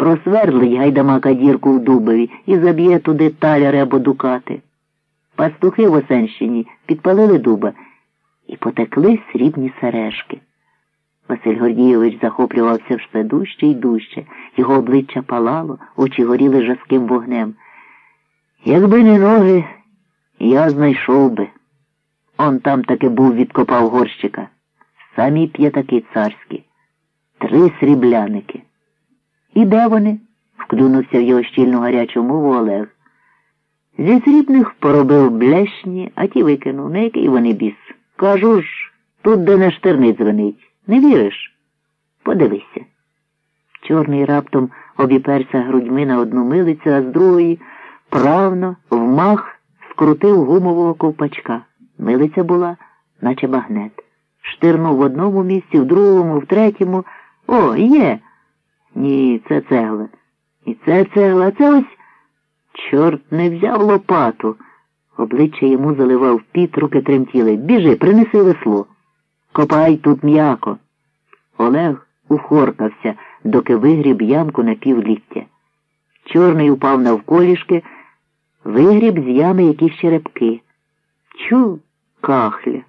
просвердлить гайдамака дірку в дубові і заб'є туди таляри або дукати. Пастухи в Осенщині підпалили дуба і потекли срібні сережки. Василь Гордійович захоплювався все дужче й дужче, його обличчя палало, очі горіли жаским вогнем. Якби не ноги, я знайшов би. Он там таки був відкопав горщика. Самі п'ятаки царські, три срібляники. І де вони? вклюнувся в його щільну гарячу мову Олег. Зі срібних поробив блешні, а ті викинув, на який вони біс. Кажу ж, тут де не штирниць дзвонить. Не віриш? Подивися. Чорний раптом обіперся грудьми на одну милицю, а з другої правно вмах скрутив гумового ковпачка. Милиця була, наче багнет. Штирнув в одному місці, в другому, в третьому. О, є. Ні, це цегла. І це цегла, це ось. Чорт не взяв лопату. Обличчя йому заливав піт, руки тремтіли. Біжи, принеси весло. Копай тут м'яко. Олег ухоркався, доки вигріб ямку на півліття. Чорний упав навколішки, вигріб з ями якісь черепки. Чу, кахля,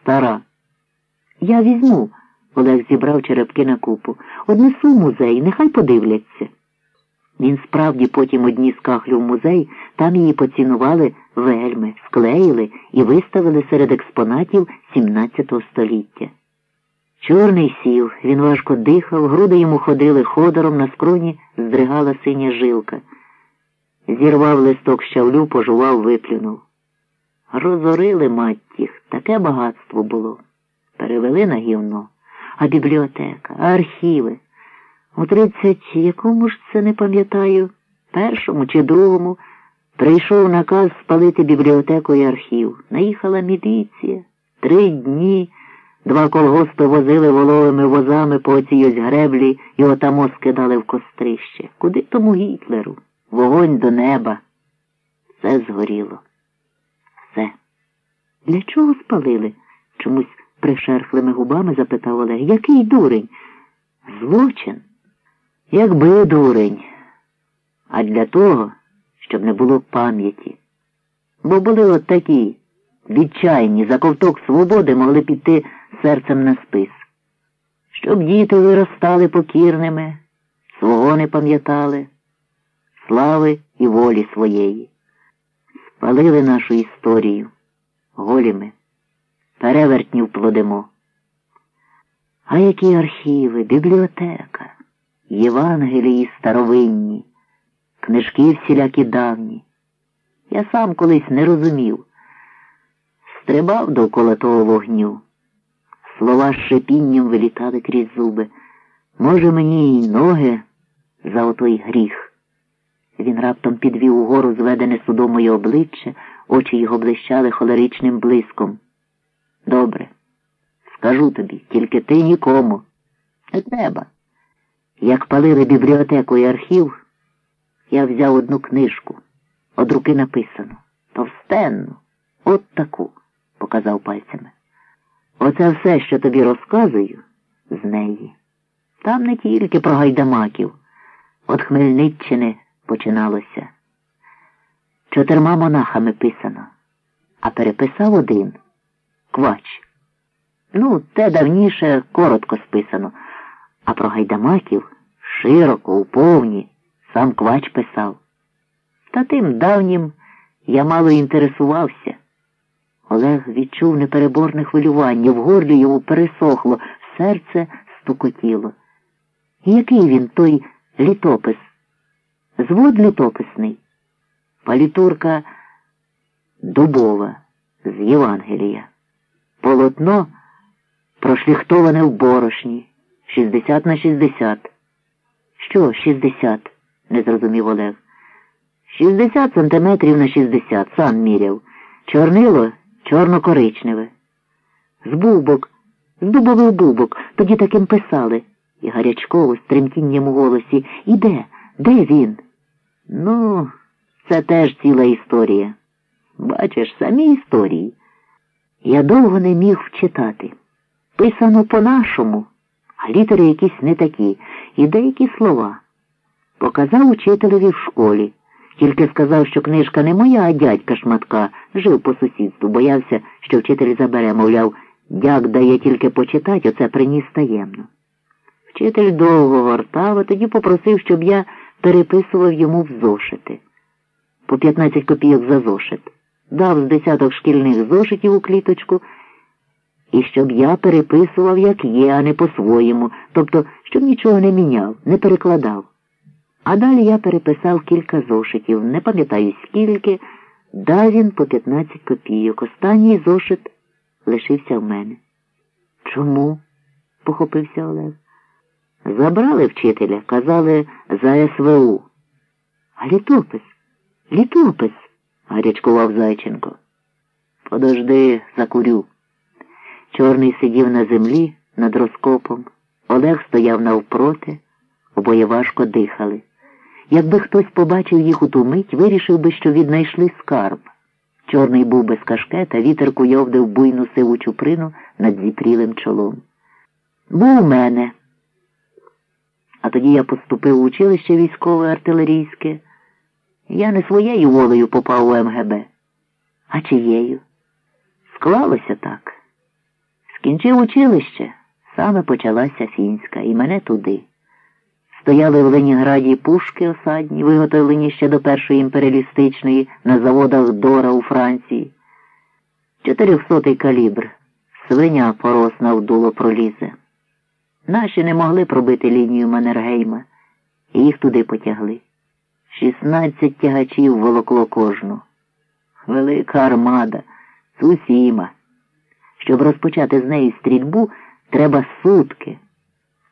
стара. Я візьму, Олег зібрав черепки на купу. Однесу в музей, нехай подивляться. Він справді потім одні з кахлю в музей, там її поцінували вельми, склеїли і виставили серед експонатів XVII століття. Чорний сів, він важко дихав, груди йому ходили ходором, на скроні здригала синя жилка. Зірвав листок щавлю, пожував, виплюнув. Розорили мать їх, таке багатство було. Перевели на гівно, а бібліотека, а архіви. У тридцять якому ж це не пам'ятаю, першому чи другому прийшов наказ спалити бібліотеку і архів. Наїхала міліція. Три дні два колгоспи возили воловими возами по оцій ось греблі і отамо скидали в кострище. Куди тому Гітлеру? Вогонь до неба. Все згоріло. Все. Для чого спалили? чомусь пришерхлими губами запитав Олег. Який дурень? Злочин? Якби дурень, а для того, щоб не було пам'яті. Бо були от такі відчайні за ковток свободи могли піти серцем на спис. Щоб діти виростали покірними, свого не пам'ятали, слави і волі своєї. Спалили нашу історію голіми, перевертнів плодимо. А які архіви, бібліотека? Євангелії старовинні, книжки всілякі давні. Я сам колись не розумів. Стрибав довкола того вогню. Слова з шипінням вилітали крізь зуби. Може, мені й ноги за отой гріх. Він раптом підвів угору зведене судомою обличчя, очі його блищали холеричним блиском. Добре, скажу тобі, тільки ти нікому. Не треба. Як палили бібліотеку і архів, я взяв одну книжку, од руки написано, товстенну, от таку, показав пальцями. Оце все, що тобі розказую, з неї. Там не тільки про гайдамаків, от Хмельниччини починалося. Чотирма монахами писано, а переписав один квач. Ну, те давніше коротко списано. А про гайдамаків широко, уповні, сам квач писав. Та тим давнім я мало інтересувався. Олег відчув непереборне хвилювання, в горлі йому пересохло, серце стукотіло. Який він той літопис? Звод літописний. Палітурка дубова з Євангелія. Полотно прошліхтоване в борошні. Шістдесят на шістдесят. Що шістдесят? не зрозумів Олег. Шістдесят сантиметрів на шістдесят, сам міряв. Чорнило чорно-коричневе. З бубок, з дубових бубок, тоді таким писали. І гарячково, з тремтінням у голосі. І де? Де він? Ну, це теж ціла історія. Бачиш, самі історії. Я довго не міг вчитати. Писано по-нашому а літери якісь не такі, і деякі слова. Показав учителеві в школі. Тільки сказав, що книжка не моя, а дядька шматка. Жив по сусідству, боявся, що вчитель забере, мовляв, дяк дає тільки почитать, оце приніс таємно. Вчитель довго гортав, а тоді попросив, щоб я переписував йому в зошити. По 15 копійок за зошит. Дав з десяток шкільних зошитів у кліточку, і щоб я переписував, як є, а не по-своєму, тобто, щоб нічого не міняв, не перекладав. А далі я переписав кілька зошитів, не пам'ятаю скільки, дав він по 15 копійок. Останній зошит лишився в мене. Чому? похопився Олег. Забрали вчителя, казали за СВУ. А літопис, літопис, гарячкував Зайченко. Подожди, закурю. Чорний сидів на землі над розкопом. Олег стояв навпроти, обоє важко дихали. Якби хтось побачив їх у ту мить, вирішив би, що віднайшли скарб. Чорний був без кашкета, вітер куйовдив буйну сиву чуприну над зіпрілим чолом. Був у мене. А тоді я поступив у училище військове артилерійське. Я не своєю волею попав у МГБ, а чиєю. Склалося так. Скінчив училище, саме почалася фінська, і мене туди. Стояли в Ленінграді пушки осадні, виготовлені ще до першої імперіалістичної на заводах Дора у Франції. Чотирьохсотий калібр, свиня поросна в дуло пролізе. Наші не могли пробити лінію Маннергейма, і їх туди потягли. Шістнадцять тягачів волокло кожну. Велика армада, Цусіма. Щоб розпочати з неї стрільбу, треба сутки.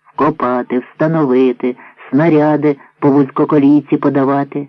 Вкопати, встановити, снаряди по вузькоколійці подавати.